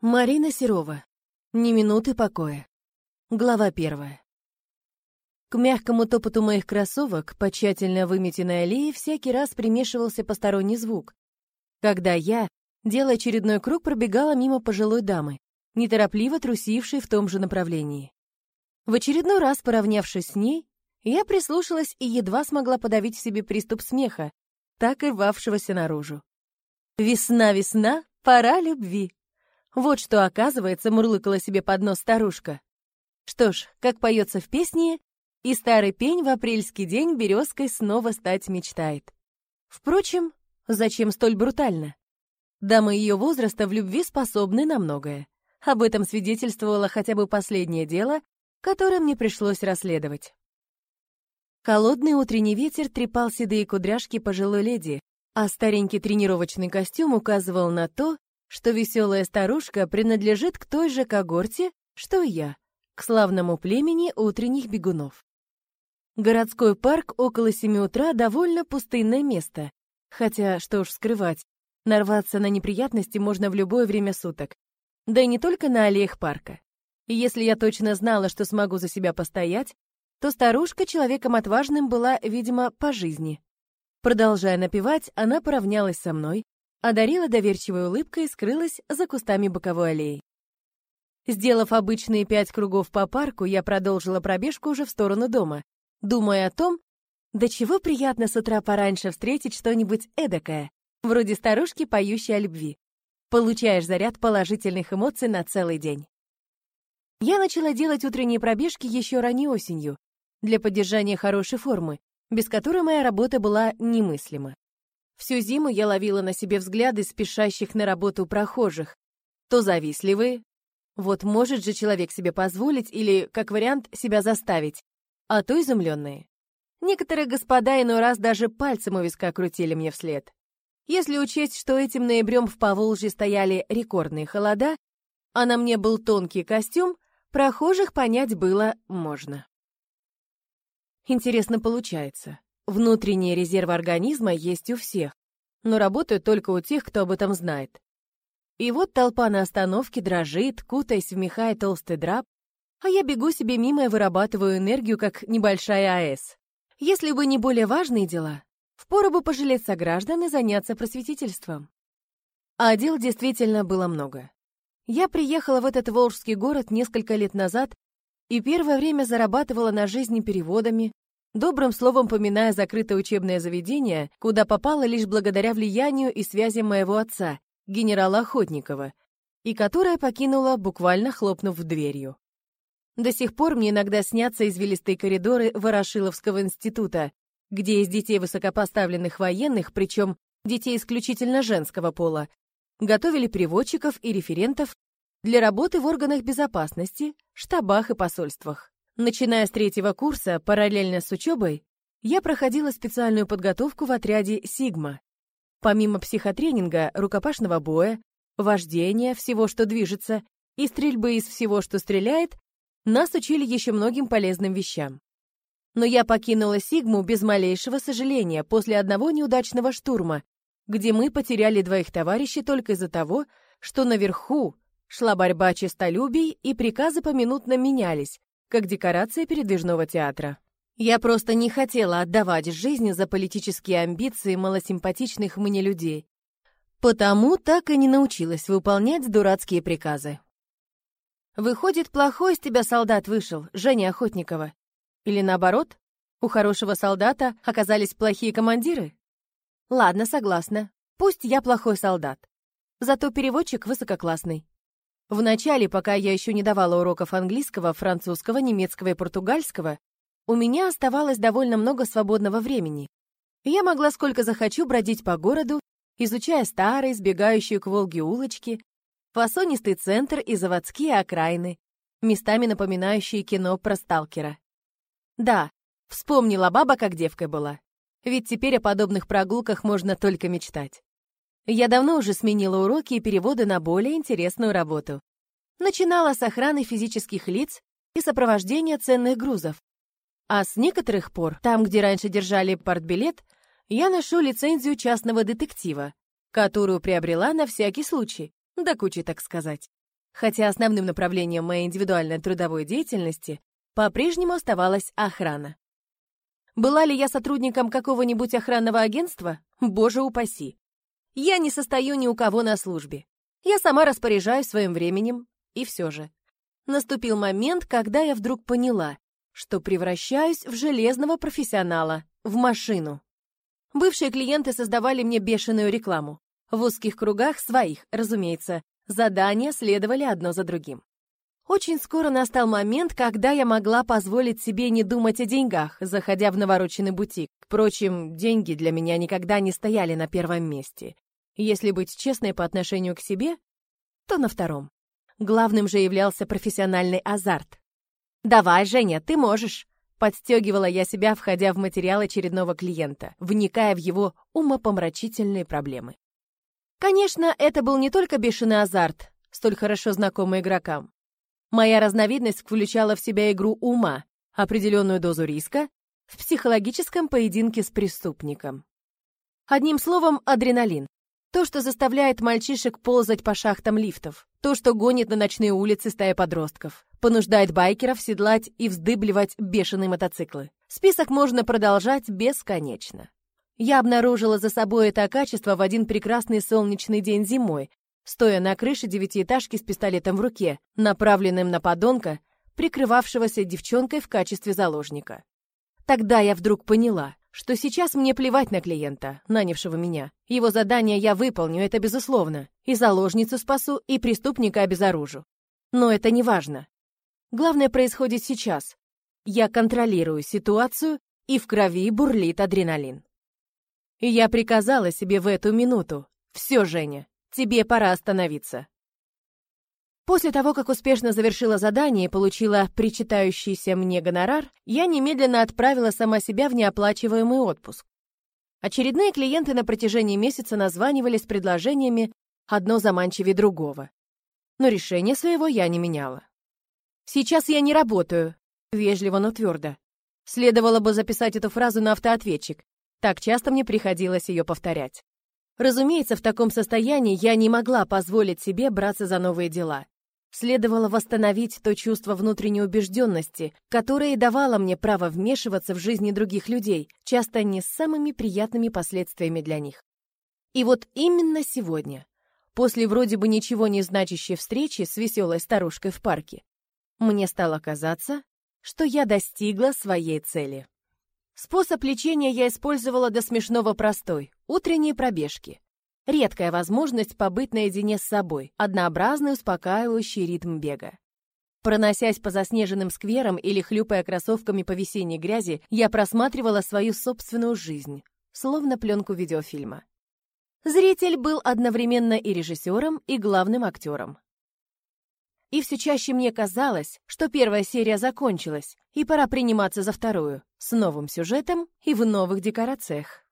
Марина Серова. Ни минуты покоя. Глава первая. К мягкому топоту моих кроссовок по тщательно выметенной аллее всякий раз примешивался посторонний звук, когда я, делая очередной круг, пробегала мимо пожилой дамы, неторопливо трусившей в том же направлении. В очередной раз, поравнявшись с ней, я прислушалась и едва смогла подавить в себе приступ смеха, так и рвавшегося наружу. «Весна, весна, пора любви!» Вот что, оказывается, мурлыкала себе под нос старушка. Что ж, как поется в песне, и старый пень в апрельский день березкой снова стать мечтает. Впрочем, зачем столь брутально? Дамы ее возраста в любви способны на многое. Об этом свидетельствовало хотя бы последнее дело, которое мне пришлось расследовать. Холодный утренний ветер трепал седые кудряшки пожилой леди, а старенький тренировочный костюм указывал на то, что веселая старушка принадлежит к той же когорте, что и я, к славному племени утренних бегунов. Городской парк около семи утра довольно пустынное место, хотя, что уж скрывать, нарваться на неприятности можно в любое время суток, да и не только на аллеях парка. И если я точно знала, что смогу за себя постоять, то старушка человеком отважным была, видимо, по жизни. Продолжая напевать, она поравнялась со мной, одарила доверчивой улыбкой и скрылась за кустами боковой аллеи. Сделав обычные пять кругов по парку, я продолжила пробежку уже в сторону дома, думая о том, до чего приятно с утра пораньше встретить что-нибудь эдакое, вроде старушки, поющей о любви. Получаешь заряд положительных эмоций на целый день. Я начала делать утренние пробежки еще ранней осенью, для поддержания хорошей формы, без которой моя работа была немыслима. Всю зиму я ловила на себе взгляды спешащих на работу прохожих. То завистливые. Вот может же человек себе позволить или, как вариант, себя заставить. А то изумленные. Некоторые господа иной раз даже пальцем у виска крутили мне вслед. Если учесть, что этим ноябрем в Поволжье стояли рекордные холода, а на мне был тонкий костюм, прохожих понять было можно. Интересно получается. Внутренние резервы организма есть у всех, но работают только у тех, кто об этом знает. И вот толпа на остановке дрожит, кутаясь в меха и толстый драп, а я бегу себе мимо и вырабатываю энергию, как небольшая АЭС. Если бы не более важные дела, впору бы пожалеть сограждан и заняться просветительством. А дел действительно было много. Я приехала в этот волжский город несколько лет назад и первое время зарабатывала на жизни переводами, добрым словом поминая закрытое учебное заведение, куда попала лишь благодаря влиянию и связям моего отца, генерала Охотникова, и которое покинула, буквально хлопнув дверью. До сих пор мне иногда снятся извилистые коридоры Ворошиловского института, где из детей высокопоставленных военных, причем детей исключительно женского пола, готовили переводчиков и референтов для работы в органах безопасности, штабах и посольствах. Начиная с третьего курса, параллельно с учебой, я проходила специальную подготовку в отряде «Сигма». Помимо психотренинга, рукопашного боя, вождения, всего, что движется, и стрельбы из всего, что стреляет, нас учили еще многим полезным вещам. Но я покинула Сигму без малейшего сожаления после одного неудачного штурма, где мы потеряли двоих товарищей только из-за того, что наверху Шла борьба честолюбий, и приказы поминутно менялись, как декорация передвижного театра. Я просто не хотела отдавать жизнь за политические амбиции малосимпатичных мне людей. Потому так и не научилась выполнять дурацкие приказы. Выходит, плохой из тебя солдат вышел, Женя Охотникова. Или наоборот, у хорошего солдата оказались плохие командиры? Ладно, согласна. Пусть я плохой солдат. Зато переводчик высококлассный. Вначале, пока я еще не давала уроков английского, французского, немецкого и португальского, у меня оставалось довольно много свободного времени. Я могла сколько захочу бродить по городу, изучая старые, сбегающие к Волге улочки, фасонистый центр и заводские окраины, местами напоминающие кино про сталкера. Да, вспомнила баба, как девкой была. Ведь теперь о подобных прогулках можно только мечтать. Я давно уже сменила уроки и переводы на более интересную работу. Начинала с охраны физических лиц и сопровождения ценных грузов. А с некоторых пор, там, где раньше держали портбилет, я ношу лицензию частного детектива, которую приобрела на всякий случай, до кучи, так сказать. хотя основным направлением моей индивидуальной трудовой деятельности по-прежнему оставалась охрана. Была ли я сотрудником какого-нибудь охранного агентства? Боже упаси. Я не состою ни у кого на службе. Я сама распоряжаюсь своим временем, и все же. Наступил момент, когда я вдруг поняла, что превращаюсь в железного профессионала, в машину. Бывшие клиенты создавали мне бешеную рекламу. В узких кругах своих, разумеется, задания следовали одно за другим. Очень скоро настал момент, когда я могла позволить себе не думать о деньгах, заходя в навороченный бутик. Впрочем, деньги для меня никогда не стояли на первом месте. Если быть честной по отношению к себе, то на втором. Главным же являлся профессиональный азарт. «Давай, Женя, ты можешь!» Подстегивала я себя, входя в материал очередного клиента, вникая в его умопомрачительные проблемы. Конечно, это был не только бешеный азарт, столь хорошо знакомый игрокам. Моя разновидность включала в себя игру ума, определенную дозу риска в психологическом поединке с преступником. Одним словом, адреналин. То, что заставляет мальчишек ползать по шахтам лифтов, то, что гонит на ночные улицы стая подростков, понуждает байкеров седлать и вздыбливать бешеные мотоциклы. Список можно продолжать бесконечно. Я обнаружила за собой это качество в один прекрасный солнечный день зимой, стоя на крыше девятиэтажки с пистолетом в руке, направленным на подонка, прикрывавшегося девчонкой в качестве заложника. Тогда я вдруг поняла, что сейчас мне плевать на клиента, нанявшего меня. Его задание я выполню, это безусловно. И заложницу спасу, и преступника обезоружу. Но это не важно. Главное происходит сейчас. Я контролирую ситуацию, и в крови бурлит адреналин. И я приказала себе в эту минуту. «Все, Женя, Тебе пора остановиться. После того, как успешно завершила задание и получила причитающийся мне гонорар, я немедленно отправила сама себя в неоплачиваемый отпуск. Очередные клиенты на протяжении месяца названивали с предложениями одно заманчивее другого. Но решение своего я не меняла. «Сейчас я не работаю», — вежливо, но твердо. Следовало бы записать эту фразу на автоответчик. Так часто мне приходилось ее повторять. Разумеется, в таком состоянии я не могла позволить себе браться за новые дела. Следовало восстановить то чувство внутренней убежденности, которое давало мне право вмешиваться в жизни других людей, часто не с самыми приятными последствиями для них. И вот именно сегодня, после вроде бы ничего не значащей встречи с веселой старушкой в парке, мне стало казаться, что я достигла своей цели. Способ лечения я использовала до смешного простой – утренние пробежки. Редкая возможность побыть наедине с собой, однообразный успокаивающий ритм бега. Проносясь по заснеженным скверам или хлюпая кроссовками по весенней грязи, я просматривала свою собственную жизнь, словно пленку видеофильма. Зритель был одновременно и режиссером, и главным актером. И все чаще мне казалось, что первая серия закончилась, и пора приниматься за вторую, с новым сюжетом и в новых декорациях.